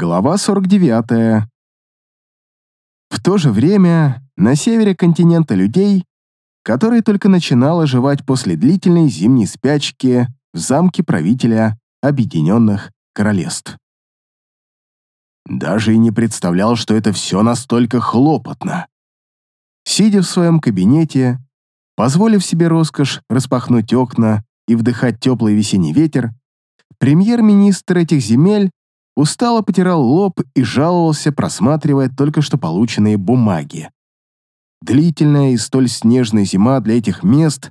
Глава 49. В то же время на севере континента людей, который только начинал оживать после длительной зимней спячки в замке правителя Объединенных Королевств. Даже и не представлял, что это все настолько хлопотно. Сидя в своем кабинете, позволив себе роскошь распахнуть окна и вдыхать теплый весенний ветер, премьер-министр этих земель устало потирал лоб и жаловался, просматривая только что полученные бумаги. Длительная и столь снежная зима для этих мест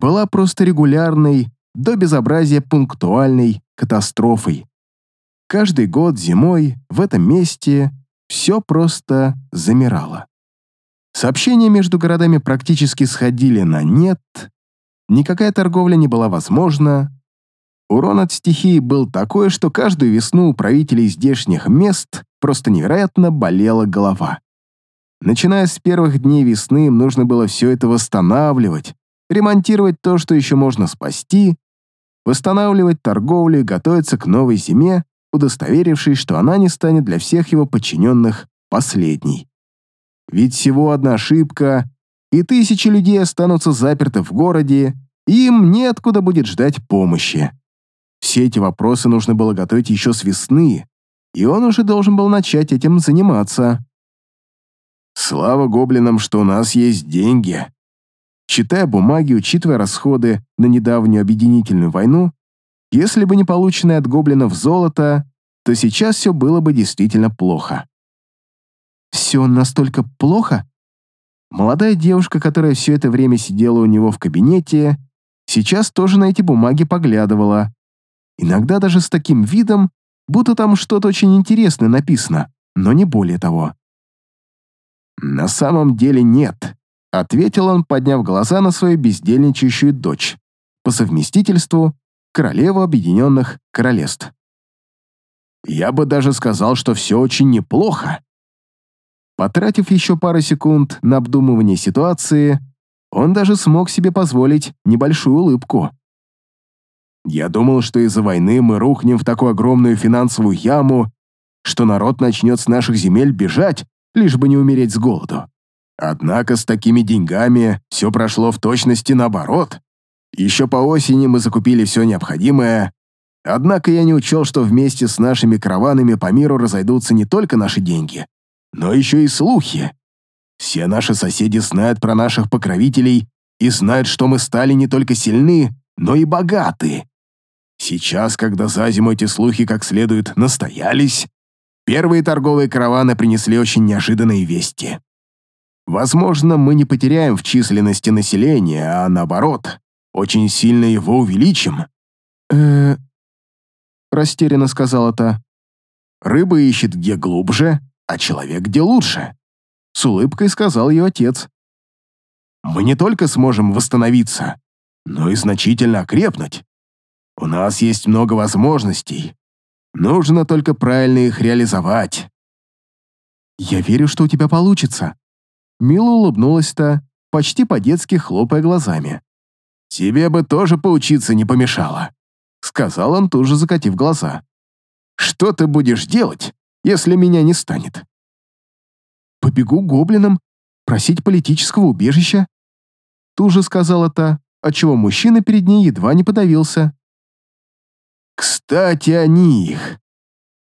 была просто регулярной, до безобразия пунктуальной катастрофой. Каждый год зимой в этом месте все просто замирало. Сообщения между городами практически сходили на нет, никакая торговля не была возможна, Урон от стихии был такой, что каждую весну у правителей здешних мест просто невероятно болела голова. Начиная с первых дней весны им нужно было все это восстанавливать, ремонтировать то, что еще можно спасти, восстанавливать торговлю и готовиться к новой зиме, удостоверившись, что она не станет для всех его подчиненных последней. Ведь всего одна ошибка, и тысячи людей останутся заперты в городе, и им неоткуда будет ждать помощи. Все эти вопросы нужно было готовить еще с весны, и он уже должен был начать этим заниматься. Слава гоблинам, что у нас есть деньги. Читая бумаги, учитывая расходы на недавнюю объединительную войну, если бы не полученное от гоблинов золото, то сейчас все было бы действительно плохо. Все настолько плохо? Молодая девушка, которая все это время сидела у него в кабинете, сейчас тоже на эти бумаги поглядывала, Иногда даже с таким видом, будто там что-то очень интересное написано, но не более того. «На самом деле нет», — ответил он, подняв глаза на свою бездельничающую дочь, по совместительству королеву Объединенных Королевств. «Я бы даже сказал, что все очень неплохо». Потратив еще пару секунд на обдумывание ситуации, он даже смог себе позволить небольшую улыбку. Я думал, что из-за войны мы рухнем в такую огромную финансовую яму, что народ начнет с наших земель бежать, лишь бы не умереть с голоду. Однако с такими деньгами все прошло в точности наоборот. Еще по осени мы закупили все необходимое, однако я не учел, что вместе с нашими караванами по миру разойдутся не только наши деньги, но еще и слухи. Все наши соседи знают про наших покровителей и знают, что мы стали не только сильны, но и богаты. Сейчас, когда за зиму эти слухи как следует настоялись, первые торговые караваны принесли очень неожиданные вести. Возможно, мы не потеряем в численности населения, а наоборот, очень сильно его увеличим. э растерянно сказала та. Рыба ищет где глубже, а человек где лучше. С улыбкой сказал ее отец. Мы не только сможем восстановиться, но и значительно окрепнуть. У нас есть много возможностей. Нужно только правильно их реализовать. Я верю, что у тебя получится. Мила улыбнулась-то, почти по-детски хлопая глазами. Тебе бы тоже поучиться не помешало, сказал он тут же закатив глаза. Что ты будешь делать, если меня не станет? Побегу гоблинам, просить политического убежища. Тут же сказала та, отчего мужчина перед ней едва не подавился. Кстати, о них.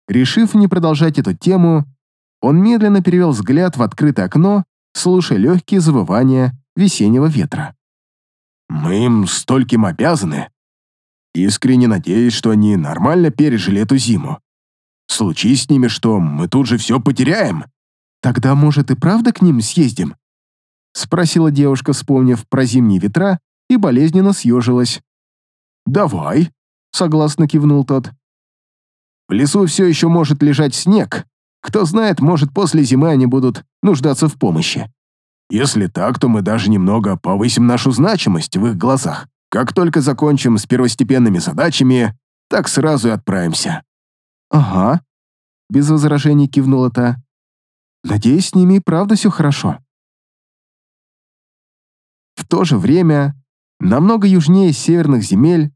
Решив не продолжать эту тему, он медленно перевел взгляд в открытое окно, слушая легкие завывания весеннего ветра. «Мы им стольким обязаны. Искренне надеюсь, что они нормально пережили эту зиму. Случись с ними, что мы тут же все потеряем. Тогда, может, и правда к ним съездим?» Спросила девушка, вспомнив про зимние ветра, и болезненно съежилась. «Давай», согласно кивнул тот. В лесу все еще может лежать снег. Кто знает, может, после зимы они будут нуждаться в помощи. Если так, то мы даже немного повысим нашу значимость в их глазах. Как только закончим с первостепенными задачами, так сразу и отправимся». «Ага», — без возражений кивнула та. «Надеюсь, с ними и правда все хорошо». В то же время, намного южнее северных земель,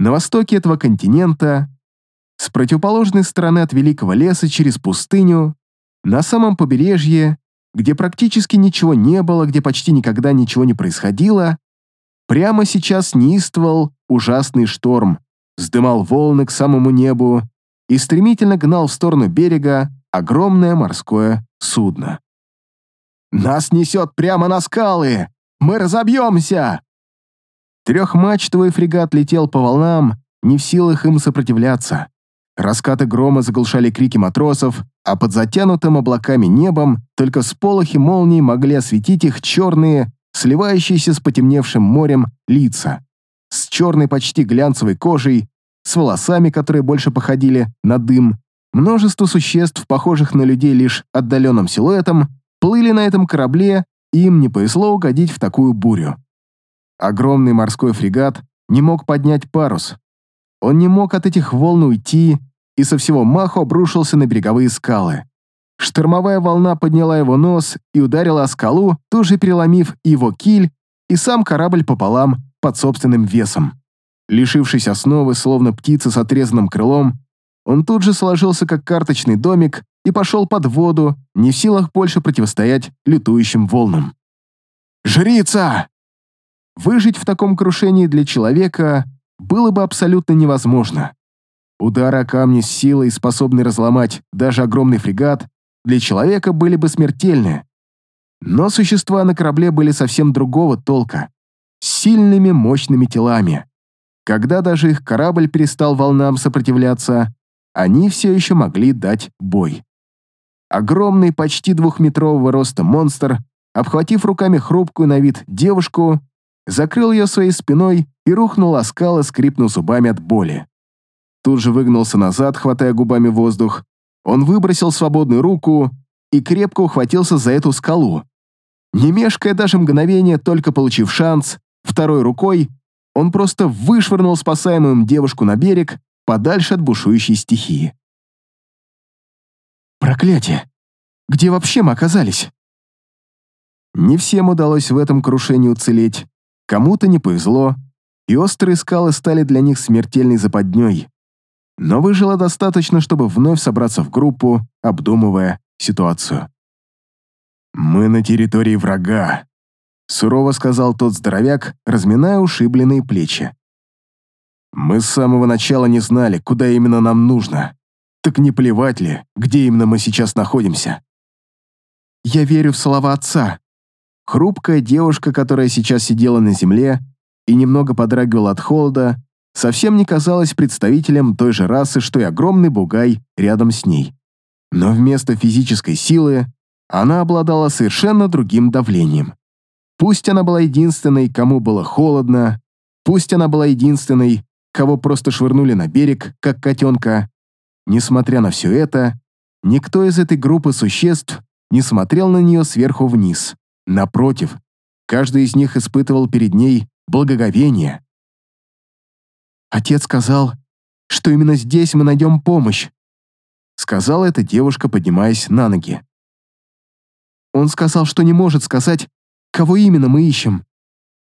на востоке этого континента С противоположной стороны от Великого леса через пустыню, на самом побережье, где практически ничего не было, где почти никогда ничего не происходило, прямо сейчас неистовал ужасный шторм, вздымал волны к самому небу и стремительно гнал в сторону берега огромное морское судно. «Нас несет прямо на скалы! Мы разобьемся!» Трехмачтовый фрегат летел по волнам, не в силах им сопротивляться. Раскаты грома заглушали крики матросов, а под затянутым облаками небом только сполохи молний могли осветить их черные, сливающиеся с потемневшим морем лица, с черной почти глянцевой кожей, с волосами, которые больше походили на дым. Множество существ, похожих на людей лишь отдаленным силуэтом, плыли на этом корабле, и им не повезло угодить в такую бурю. Огромный морской фрегат не мог поднять парус. Он не мог от этих волн уйти, и со всего маху обрушился на береговые скалы. Штормовая волна подняла его нос и ударила о скалу, тоже переломив его киль и сам корабль пополам под собственным весом. Лишившись основы, словно птица с отрезанным крылом, он тут же сложился как карточный домик и пошел под воду, не в силах больше противостоять лютующим волнам. «Жрица!» Выжить в таком крушении для человека было бы абсолютно невозможно. Удары о камни с силой, способный разломать даже огромный фрегат, для человека были бы смертельны. Но существа на корабле были совсем другого толка, с сильными мощными телами. Когда даже их корабль перестал волнам сопротивляться, они все еще могли дать бой. Огромный, почти двухметрового роста монстр, обхватив руками хрупкую на вид девушку, закрыл ее своей спиной и рухнул о скалы, скрипнув зубами от боли тут же выгнулся назад, хватая губами воздух. Он выбросил свободную руку и крепко ухватился за эту скалу. Не мешкая даже мгновение, только получив шанс, второй рукой он просто вышвырнул спасаемую девушку на берег, подальше от бушующей стихии. «Проклятие! Где вообще мы оказались?» Не всем удалось в этом крушении уцелеть, кому-то не повезло, и острые скалы стали для них смертельной западней но выжило достаточно, чтобы вновь собраться в группу, обдумывая ситуацию. «Мы на территории врага», — сурово сказал тот здоровяк, разминая ушибленные плечи. «Мы с самого начала не знали, куда именно нам нужно. Так не плевать ли, где именно мы сейчас находимся?» «Я верю в слова отца». Хрупкая девушка, которая сейчас сидела на земле и немного подрагивала от холода, совсем не казалась представителем той же расы, что и огромный бугай рядом с ней. Но вместо физической силы она обладала совершенно другим давлением. Пусть она была единственной, кому было холодно, пусть она была единственной, кого просто швырнули на берег, как котенка, несмотря на все это, никто из этой группы существ не смотрел на нее сверху вниз. Напротив, каждый из них испытывал перед ней благоговение, Отец сказал, что именно здесь мы найдем помощь», сказала эта девушка, поднимаясь на ноги. Он сказал, что не может сказать, кого именно мы ищем.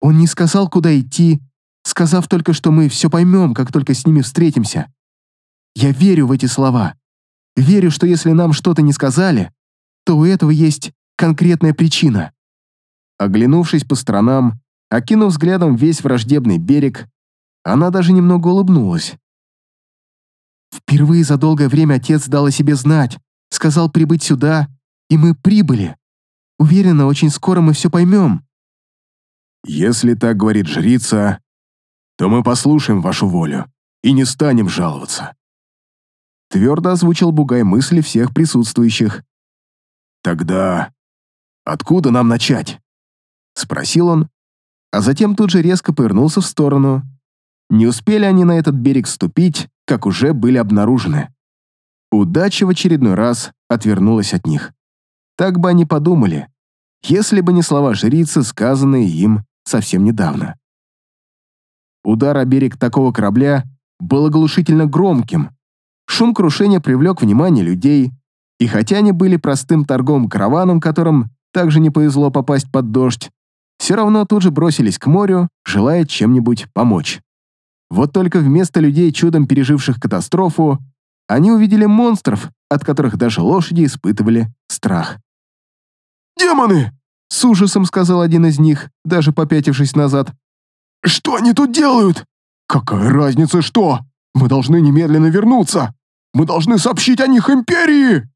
Он не сказал, куда идти, сказав только, что мы все поймем, как только с ними встретимся. Я верю в эти слова. Верю, что если нам что-то не сказали, то у этого есть конкретная причина. Оглянувшись по сторонам, окинув взглядом весь враждебный берег, она даже немного улыбнулась. Впервые за долгое время отец дал о себе знать, сказал прибыть сюда, и мы прибыли. Уверена, очень скоро мы все поймем. Если так говорит жрица, то мы послушаем вашу волю и не станем жаловаться. Твердо озвучил Бугай мысли всех присутствующих. Тогда откуда нам начать? Спросил он, а затем тут же резко повернулся в сторону, не успели они на этот берег ступить, как уже были обнаружены. Удача в очередной раз отвернулась от них. Так бы они подумали, если бы не слова жрицы, сказанные им совсем недавно. Удар о берег такого корабля был оглушительно громким. Шум крушения привлек внимание людей, и хотя они были простым торговым караваном, которым также не повезло попасть под дождь, все равно тут же бросились к морю, желая чем-нибудь помочь. Вот только вместо людей, чудом переживших катастрофу, они увидели монстров, от которых даже лошади испытывали страх. «Демоны!» — с ужасом сказал один из них, даже попятившись назад. «Что они тут делают?» «Какая разница, что? Мы должны немедленно вернуться! Мы должны сообщить о них Империи!»